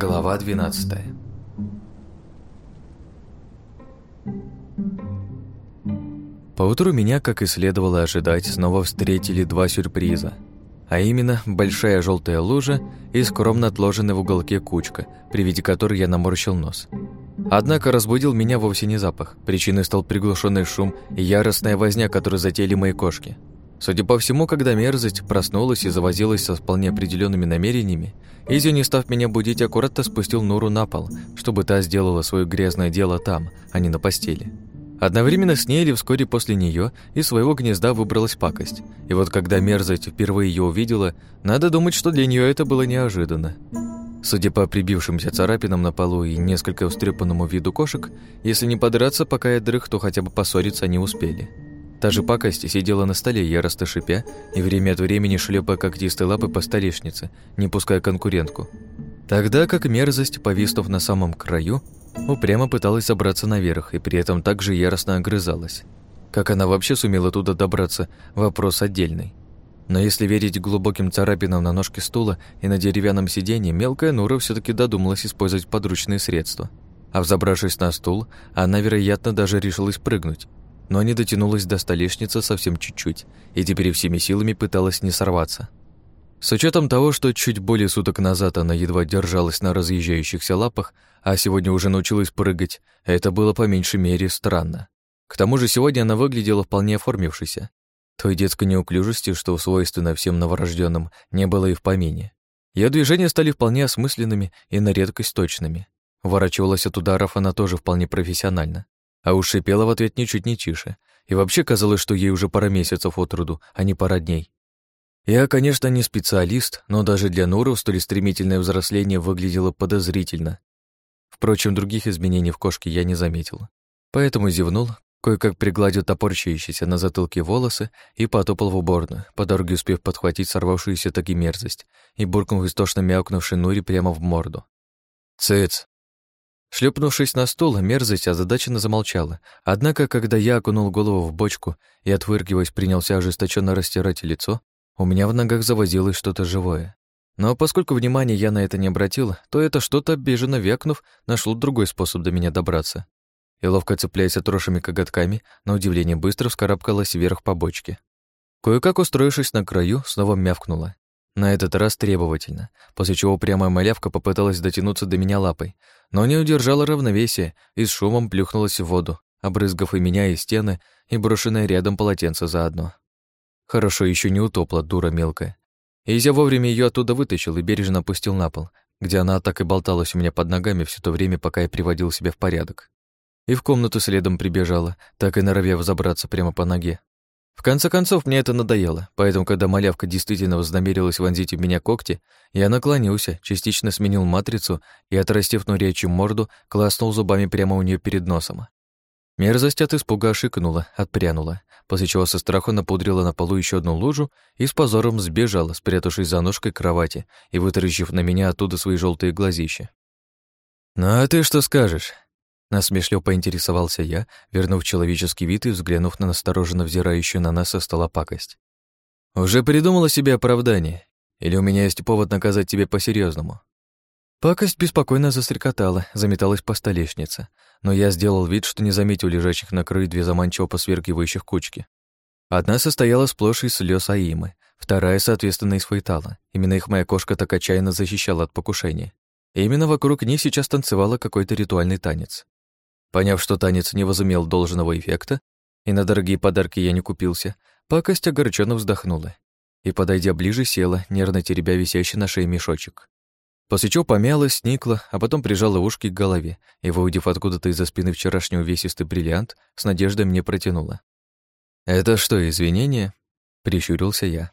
Глава 12 Поутру меня, как и следовало ожидать, снова встретили два сюрприза. А именно, большая желтая лужа и скромно отложенная в уголке кучка, при виде которой я наморщил нос. Однако разбудил меня вовсе не запах. Причиной стал приглушенный шум и яростная возня, которую затеяли мои кошки. Судя по всему, когда мерзость проснулась и завозилась со вполне определенными намерениями, Изи, не став меня будить, аккуратно спустил Нуру на пол, чтобы та сделала свое грязное дело там, а не на постели. Одновременно с ней или вскоре после нее из своего гнезда выбралась пакость. И вот когда мерзость впервые ее увидела, надо думать, что для нее это было неожиданно. Судя по прибившимся царапинам на полу и несколько устрепанному виду кошек, если не подраться, пока я дрых, то хотя бы поссориться они успели. Та же пакость сидела на столе, яростно шипя, и время от времени шлепая когтистой лапы по столешнице, не пуская конкурентку. Тогда как мерзость, повиснув на самом краю, упрямо пыталась забраться наверх и при этом также яростно огрызалась. Как она вообще сумела туда добраться, вопрос отдельный. Но если верить глубоким царапинам на ножке стула и на деревянном сиденье, мелкая Нура все таки додумалась использовать подручные средства. А взобравшись на стул, она, вероятно, даже решилась прыгнуть, но не дотянулась до столешницы совсем чуть-чуть и теперь всеми силами пыталась не сорваться. С учетом того, что чуть более суток назад она едва держалась на разъезжающихся лапах, а сегодня уже научилась прыгать, это было по меньшей мере странно. К тому же сегодня она выглядела вполне оформившейся. Той детской неуклюжести, что свойственно всем новорожденным, не было и в помине. Ее движения стали вполне осмысленными и на редкость точными. Ворочалась от ударов она тоже вполне профессионально. А уж шипела в ответ ничуть не тише. И вообще казалось, что ей уже пара месяцев от роду, а не пара дней. Я, конечно, не специалист, но даже для Нуру столь стремительное взросление выглядело подозрительно. Впрочем, других изменений в кошке я не заметил. Поэтому зевнул, кое-как пригладил топорщающиеся на затылке волосы и потопал в уборную, по дороге успев подхватить сорвавшуюся таки мерзость и буркнув истошно мяукнувший Нури прямо в морду. «Цыц!» Шлепнувшись на стул, мерзость озадаченно замолчала. Однако, когда я окунул голову в бочку и, отвыргиваясь, принялся ожесточенно растирать лицо, у меня в ногах завозилось что-то живое. Но поскольку внимания я на это не обратил, то это что-то, обиженно вякнув, нашло другой способ до меня добраться. И ловко цепляясь отросшими коготками, на удивление быстро вскарабкалась вверх по бочке. Кое-как устроившись на краю, снова мявкнула. На этот раз требовательно, после чего прямая малявка попыталась дотянуться до меня лапой, но не удержала равновесия и с шумом плюхнулась в воду, обрызгав и меня, и стены, и брошенное рядом полотенце заодно. Хорошо еще не утопла, дура мелкая. Изя вовремя ее оттуда вытащил и бережно опустил на пол, где она так и болталась у меня под ногами все то время, пока я приводил себя в порядок. И в комнату следом прибежала, так и норовя взобраться прямо по ноге. В конце концов, мне это надоело, поэтому, когда малявка действительно вознамерилась вонзить в меня когти, я наклонился, частично сменил матрицу и, отрастив нурячью морду, класнул зубами прямо у нее перед носом. Мерзость от испуга шикнула, отпрянула, после чего со страху напудрила на полу еще одну лужу и с позором сбежала, спрятавшись за ножкой кровати и вытаращив на меня оттуда свои желтые глазища. «Ну а ты что скажешь?» Насмешливо поинтересовался я, вернув человеческий вид и взглянув на настороженно взирающую на нас со стола пакость. «Уже придумала себе оправдание? Или у меня есть повод наказать тебе по-серьезному? Пакость беспокойно застрекотала, заметалась по столешнице, но я сделал вид, что не заметил лежащих на краю две заманчиво посверкивающих кучки. Одна состояла сплошь из слез Аимы, вторая, соответственно, из Фейтала. Именно их моя кошка так отчаянно защищала от покушения. И именно вокруг них сейчас танцевала какой-то ритуальный танец. Поняв, что танец не возымел должного эффекта, и на дорогие подарки я не купился, пакость огорченно вздохнула и, подойдя ближе, села, нервно теребя висящий на шее мешочек. После чего помялась, сникла, а потом прижала ушки к голове и, выудив откуда-то из-за спины вчерашний увесистый бриллиант, с надеждой мне протянула. «Это что, извинение?» — прищурился я.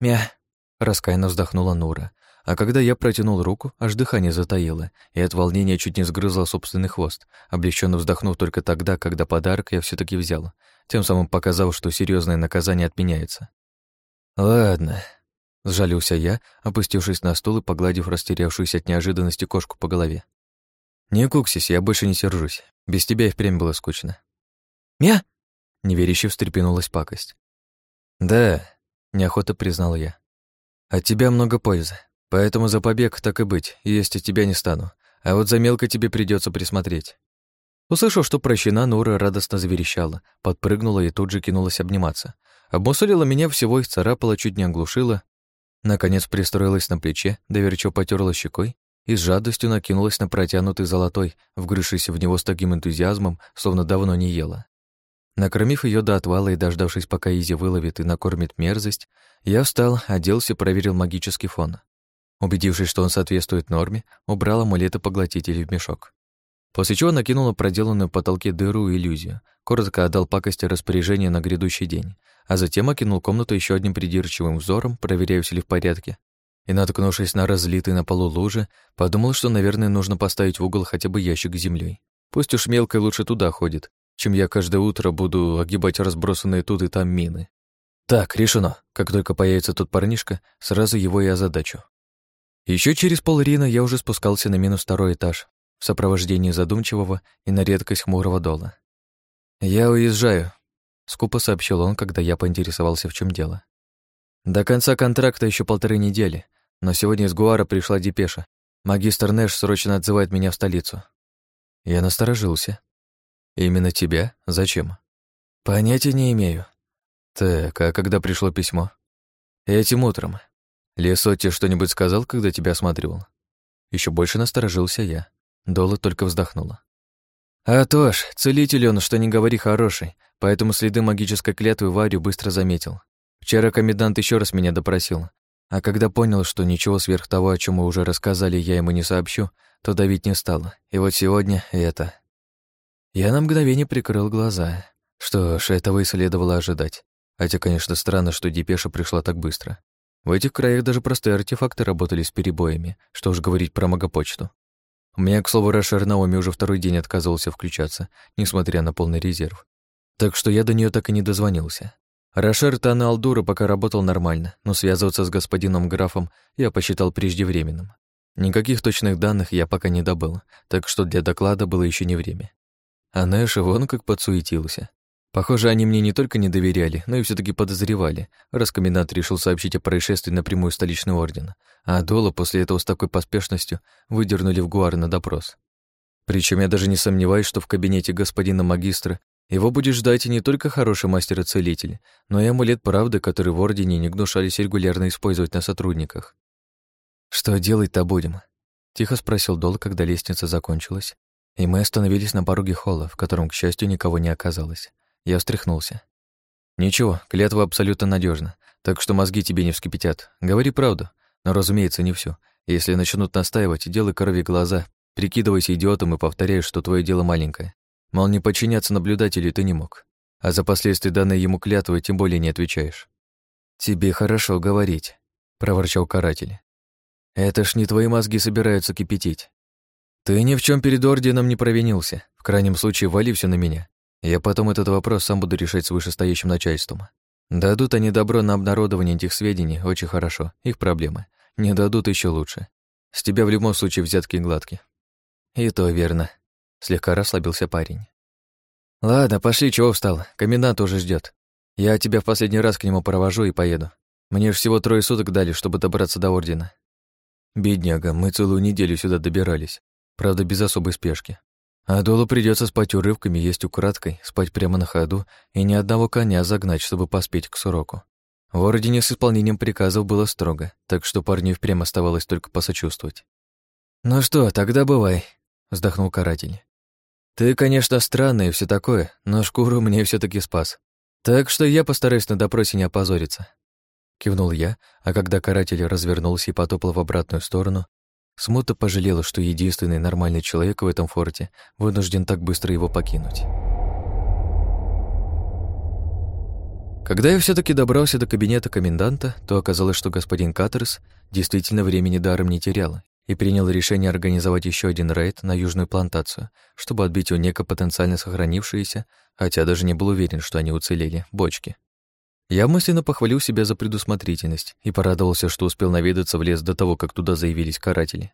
«Мя!» — раскаянно вздохнула Нура, а когда я протянул руку, аж дыхание затаило, и от волнения чуть не сгрызла собственный хвост, облегченно вздохнув только тогда, когда подарок я все таки взял, тем самым показав, что серьезное наказание отменяется. «Ладно», — сжалился я, опустившись на стул и погладив растерявшуюся от неожиданности кошку по голове. «Не куксись, я больше не сержусь. Без тебя и впрямь было скучно». «Мя!» — неверяще встрепенулась пакость. «Да», — неохота признал я. «От тебя много пользы. Поэтому за побег так и быть, есть от тебя не стану. А вот за мелко тебе придется присмотреть». Услышав, что прощена, Нура радостно заверещала, подпрыгнула и тут же кинулась обниматься. Обмусолила меня всего и царапала, чуть не оглушила. Наконец пристроилась на плече, доверчиво потерла щекой и с жадностью накинулась на протянутый золотой, вгрызшись в него с таким энтузиазмом, словно давно не ела. Накормив ее до отвала и дождавшись, пока Изи выловит и накормит мерзость, я встал, оделся, проверил магический фон. Убедившись, что он соответствует норме, убрал амулеты-поглотители в мешок. После чего накинула проделанную в потолке дыру иллюзию, коротко отдал пакости распоряжение на грядущий день, а затем окинул комнату еще одним придирчивым взором, проверяя, все ли в порядке, и, наткнувшись на разлитый на полу лужи, подумал, что, наверное, нужно поставить в угол хотя бы ящик с землей. Пусть уж мелкой лучше туда ходит, чем я каждое утро буду огибать разбросанные тут и там мины. Так, решено. Как только появится тот парнишка, сразу его и озадачу. Еще через полрина я уже спускался на минус второй этаж, в сопровождении задумчивого и на редкость хмурого дола. «Я уезжаю», — скупо сообщил он, когда я поинтересовался, в чем дело. «До конца контракта еще полторы недели, но сегодня из Гуара пришла депеша. Магистр Нэш срочно отзывает меня в столицу». Я насторожился. «Именно тебя? Зачем?» «Понятия не имею». «Так, а когда пришло письмо?» «Этим утром. Лесотти что-нибудь сказал, когда тебя осматривал? Еще больше насторожился я. Дола только вздохнула. А то ж, целитель он, что не говори, хороший, поэтому следы магической клятвы Варю быстро заметил. Вчера комендант еще раз меня допросил, а когда понял, что ничего сверх того, о чем мы уже рассказали, я ему не сообщу, то давить не стал. И вот сегодня это. Я на мгновение прикрыл глаза. Что ж, этого и следовало ожидать. Хотя, конечно, странно, что депеша пришла так быстро. В этих краях даже простые артефакты работали с перебоями, что уж говорить про магопочту. У меня, к слову, Рашер Наоми уже второй день отказывался включаться, несмотря на полный резерв. Так что я до нее так и не дозвонился. Рашер Тана Алдура пока работал нормально, но связываться с господином графом я посчитал преждевременным. Никаких точных данных я пока не добыл, так что для доклада было еще не время. А Нэш вон как подсуетился. Похоже, они мне не только не доверяли, но и все таки подозревали, раз комендант решил сообщить о происшествии напрямую столичный орден, а Дола после этого с такой поспешностью выдернули в Гуар на допрос. Причем я даже не сомневаюсь, что в кабинете господина магистра его будет ждать не только хороший мастер-целитель, но и амулет правды, который в Ордене не гнушались регулярно использовать на сотрудниках. «Что делать-то будем?» — тихо спросил Дол, когда лестница закончилась, и мы остановились на пороге холла, в котором, к счастью, никого не оказалось. Я встряхнулся. «Ничего, клятва абсолютно надежна, так что мозги тебе не вскипятят. Говори правду, но, разумеется, не всю. Если начнут настаивать, делай крови глаза, прикидывайся идиотом и повторяй, что твое дело маленькое. Мол, не подчиняться наблюдателю ты не мог. А за последствия данной ему клятвы тем более не отвечаешь. «Тебе хорошо говорить», — проворчал каратель. «Это ж не твои мозги собираются кипятить. Ты ни в чем перед орденом не провинился. В крайнем случае, вали все на меня. Я потом этот вопрос сам буду решать с вышестоящим начальством. Дадут они добро на обнародование этих сведений, очень хорошо, их проблемы. Не дадут еще лучше. С тебя в любом случае взятки гладкие. И то верно. Слегка расслабился парень. Ладно, пошли, чего встал? Комендант уже ждет. Я тебя в последний раз к нему провожу и поеду. Мне всего трое суток дали, чтобы добраться до Ордена. Бедняга, мы целую неделю сюда добирались. Правда, без особой спешки. А Долу придется спать урывками, есть украдкой, спать прямо на ходу и ни одного коня загнать, чтобы поспеть к сроку. В Ордене с исполнением приказов было строго, так что парню впрямь оставалось только посочувствовать. «Ну что, тогда бывай», — вздохнул каратель. «Ты, конечно, странный и все такое, но шкуру мне все таки спас. Так что я постараюсь на допросе не опозориться». Кивнул я, а когда каратель развернулся и потопал в обратную сторону, Смута пожалела, что единственный нормальный человек в этом форте вынужден так быстро его покинуть. Когда я все таки добрался до кабинета коменданта, то оказалось, что господин Каттерс действительно времени даром не терял и принял решение организовать еще один рейд на южную плантацию, чтобы отбить у Нека потенциально сохранившиеся, хотя даже не был уверен, что они уцелели, бочки. Я мысленно похвалил себя за предусмотрительность и порадовался, что успел наведаться в лес до того, как туда заявились каратели.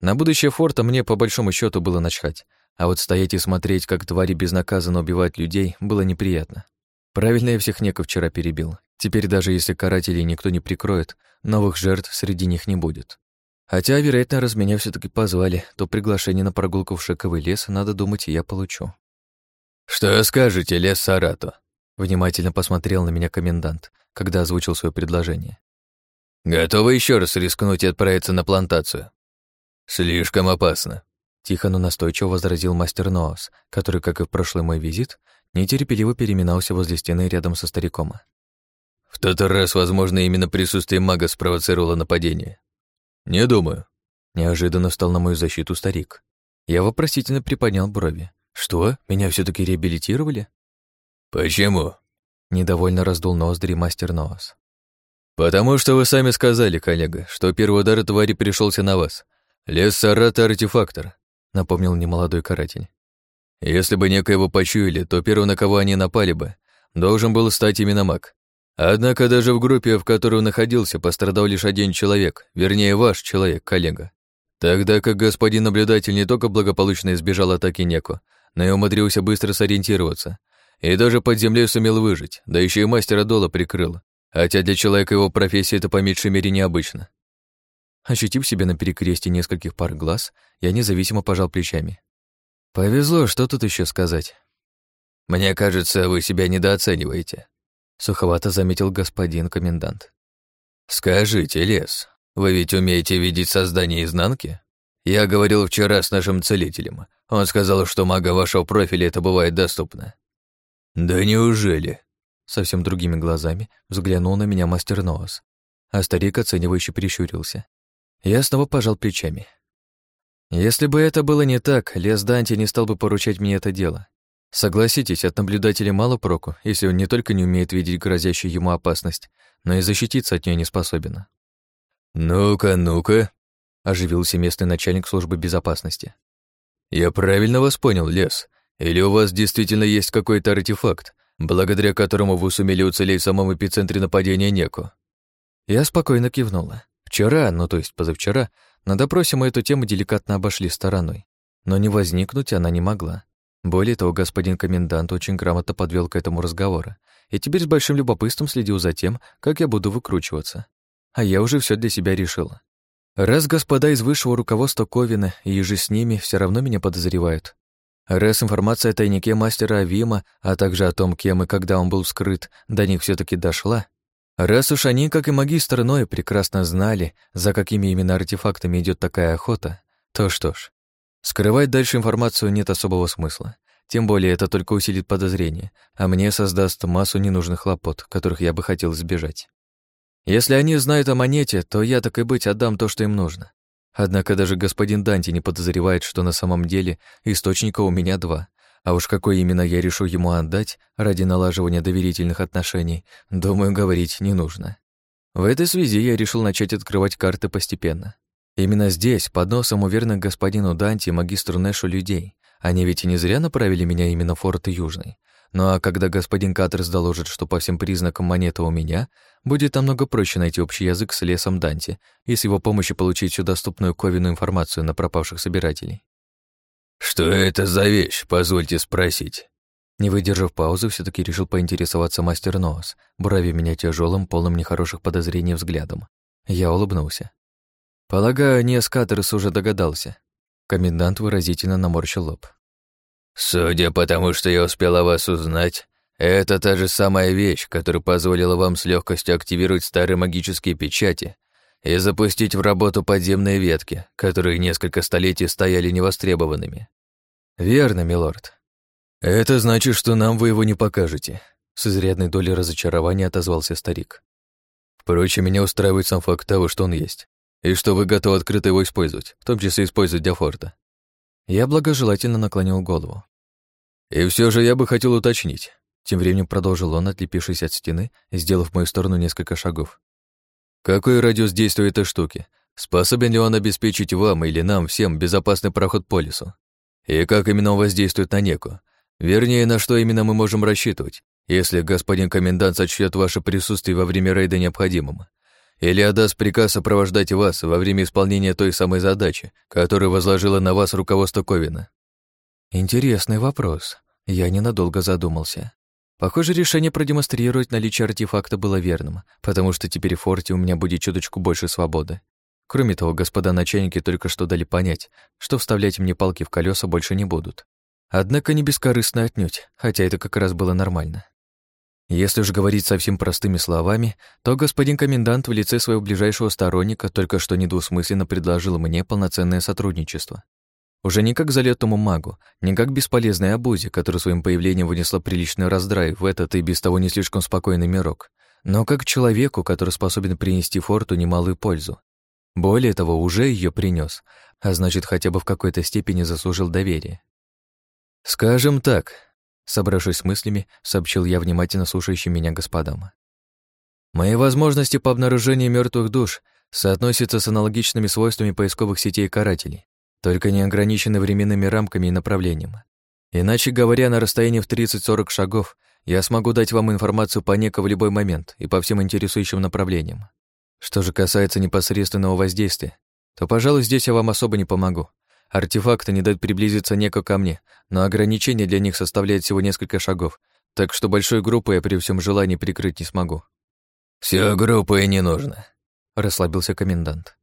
На будущее форта мне по большому счету было начхать, а вот стоять и смотреть, как твари безнаказанно убивают людей, было неприятно. Правильно я всех неков вчера перебил. Теперь даже если карателей никто не прикроет, новых жертв среди них не будет. Хотя, вероятно, раз меня все таки позвали, то приглашение на прогулку в Шековый лес, надо думать, я получу. «Что скажете, лес Сарато?» Внимательно посмотрел на меня комендант, когда озвучил свое предложение. «Готовы еще раз рискнуть и отправиться на плантацию?» «Слишком опасно», — тихо, но настойчиво возразил мастер Ноас, который, как и в прошлый мой визит, нетерпеливо переминался возле стены рядом со стариком. «В тот раз, возможно, именно присутствие мага спровоцировало нападение. «Не думаю». Неожиданно встал на мою защиту старик. Я вопросительно приподнял брови. «Что, меня все таки реабилитировали?» «Почему?» Недовольно раздул ноздри мастер Ноас. «Потому что вы сами сказали, коллега, что первый удар твари пришелся на вас. Лес Сарата — артефактор», — напомнил немолодой каратель. «Если бы некоего почуяли, то первым, на кого они напали бы, должен был стать именно маг. Однако даже в группе, в которой он находился, пострадал лишь один человек, вернее, ваш человек, коллега. Тогда как господин наблюдатель не только благополучно избежал атаки Неко, но и умудрился быстро сориентироваться. И даже под землей сумел выжить, да еще и мастера Дола прикрыл. Хотя для человека его профессии это по меньшей мере необычно. Ощутив себя на перекресте нескольких пар глаз, я независимо пожал плечами. Повезло, что тут еще сказать. Мне кажется, вы себя недооцениваете. Суховато заметил господин комендант. «Скажите, Лес, вы ведь умеете видеть создание изнанки? Я говорил вчера с нашим целителем. Он сказал, что мага вашего профиля это бывает доступно». «Да неужели?» Совсем другими глазами взглянул на меня мастер Ноос, а старик оценивающе прищурился. Я снова пожал плечами. Если бы это было не так, Лес Данти не стал бы поручать мне это дело. Согласитесь, от наблюдателя мало проку, если он не только не умеет видеть грозящую ему опасность, но и защититься от нее не способен. «Ну-ка, ну-ка», — оживился местный начальник службы безопасности. «Я правильно вас понял, Лес? Или у вас действительно есть какой-то артефакт, благодаря которому вы сумели уцелеть в самом эпицентре нападения Неку?» Я спокойно кивнула. Вчера, ну то есть позавчера, на допросе мы эту тему деликатно обошли стороной, но не возникнуть она не могла. Более того, господин комендант очень грамотно подвел к этому разговору, и теперь с большим любопытством следил за тем, как я буду выкручиваться. А я уже все для себя решила. Раз господа из высшего руководства Ковина и же с ними все равно меня подозревают, раз информация о тайнике мастера Авима, а также о том, кем и когда он был вскрыт, до них все таки дошла, раз уж они, как и магистр Ной, прекрасно знали, за какими именно артефактами идет такая охота, то что ж, Скрывать дальше информацию нет особого смысла. Тем более это только усилит подозрение, а мне создаст массу ненужных хлопот, которых я бы хотел избежать. Если они знают о монете, то я, так и быть, отдам то, что им нужно. Однако даже господин Данти не подозревает, что на самом деле источника у меня два. А уж какой именно я решу ему отдать ради налаживания доверительных отношений, думаю, говорить не нужно. В этой связи я решил начать открывать карты постепенно. Именно здесь, под носом уверенных господину Данти и магистру Нэшу людей. Они ведь и не зря направили меня именно в форт Южный. Ну а когда господин Катерс доложит, что по всем признакам монета у меня, будет намного проще найти общий язык с лесом Данти и с его помощью получить всю доступную Ковину информацию на пропавших собирателей. «Что это за вещь, позвольте спросить?» Не выдержав паузы, все таки решил поинтересоваться мастер Ноос, брови меня тяжелым, полным нехороших подозрений взглядом. Я улыбнулся. Полагаю, Неоскатерс уже догадался. Комендант выразительно наморщил лоб. «Судя по тому, что я успела вас узнать, это та же самая вещь, которая позволила вам с легкостью активировать старые магические печати и запустить в работу подземные ветки, которые несколько столетий стояли невостребованными». «Верно, милорд. Это значит, что нам вы его не покажете», с изрядной долей разочарования отозвался старик. «Впрочем, меня устраивает сам факт того, что он есть и что вы готовы открыто его использовать, в том числе использовать для форта. Я благожелательно наклонил голову. И все же я бы хотел уточнить. Тем временем продолжил он, отлепившись от стены сделав в мою сторону несколько шагов. Какой радиус действия этой штуки? Способен ли он обеспечить вам или нам всем безопасный проход по лесу? И как именно он воздействует на неку? Вернее, на что именно мы можем рассчитывать, если господин комендант сочтет ваше присутствие во время рейда необходимым? Или отдаст приказ сопровождать вас во время исполнения той самой задачи, которую возложила на вас руководство Ковина? Интересный вопрос. Я ненадолго задумался. Похоже, решение продемонстрировать наличие артефакта было верным, потому что теперь в форте у меня будет чуточку больше свободы. Кроме того, господа начальники только что дали понять, что вставлять мне палки в колеса больше не будут. Однако не бескорыстно отнюдь, хотя это как раз было нормально. Если же говорить совсем простыми словами, то господин комендант в лице своего ближайшего сторонника только что недвусмысленно предложил мне полноценное сотрудничество. Уже не как залетному магу, не как бесполезной обузе, которая своим появлением вынесла приличный раздрай в этот и без того не слишком спокойный мирок, но как человеку, который способен принести форту немалую пользу. Более того, уже ее принес, а значит, хотя бы в какой-то степени заслужил доверие. «Скажем так», — собравшись с мыслями, сообщил я внимательно слушающим меня господам. «Мои возможности по обнаружению мертвых душ соотносятся с аналогичными свойствами поисковых сетей карателей только не ограничены временными рамками и направлением. Иначе говоря, на расстоянии в 30-40 шагов я смогу дать вам информацию по неко в любой момент и по всем интересующим направлениям. Что же касается непосредственного воздействия, то, пожалуй, здесь я вам особо не помогу. Артефакты не дают приблизиться неко ко мне, но ограничение для них составляет всего несколько шагов, так что большой группы я при всем желании прикрыть не смогу. Все группы не нужно», — расслабился комендант.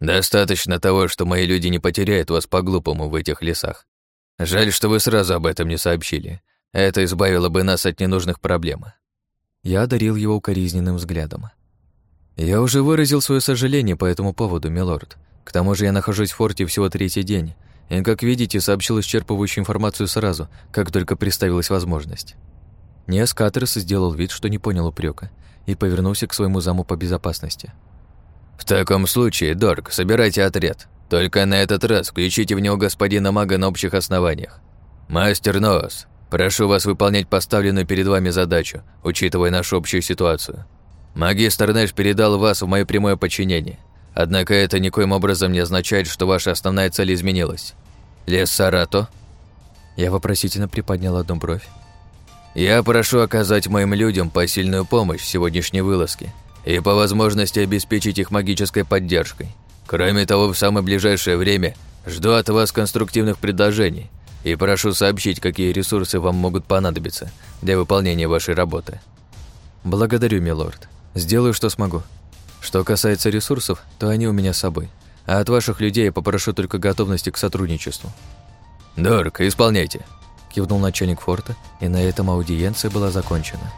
Достаточно того, что мои люди не потеряют вас по-глупому в этих лесах. Жаль, что вы сразу об этом не сообщили. Это избавило бы нас от ненужных проблем. Я одарил его укоризненным взглядом. Я уже выразил свое сожаление по этому поводу, милорд. К тому же я нахожусь в форте всего третий день, и, как видите, сообщил исчерпывающую информацию сразу, как только представилась возможность. Неас Катерс сделал вид, что не понял упрека, и повернулся к своему заму по безопасности. «В таком случае, Дорг, собирайте отряд. Только на этот раз включите в него господина мага на общих основаниях. Мастер Ноос, прошу вас выполнять поставленную перед вами задачу, учитывая нашу общую ситуацию. Магистр Нэш передал вас в мое прямое подчинение. Однако это никоим образом не означает, что ваша основная цель изменилась. Лес Сарато?» Я вопросительно приподнял одну бровь. «Я прошу оказать моим людям посильную помощь в сегодняшней вылазке и по возможности обеспечить их магической поддержкой. Кроме того, в самое ближайшее время жду от вас конструктивных предложений и прошу сообщить, какие ресурсы вам могут понадобиться для выполнения вашей работы. Благодарю, милорд. Сделаю, что смогу. Что касается ресурсов, то они у меня с собой. А от ваших людей я попрошу только готовности к сотрудничеству. Дорк, исполняйте. Кивнул начальник форта, и на этом аудиенция была закончена.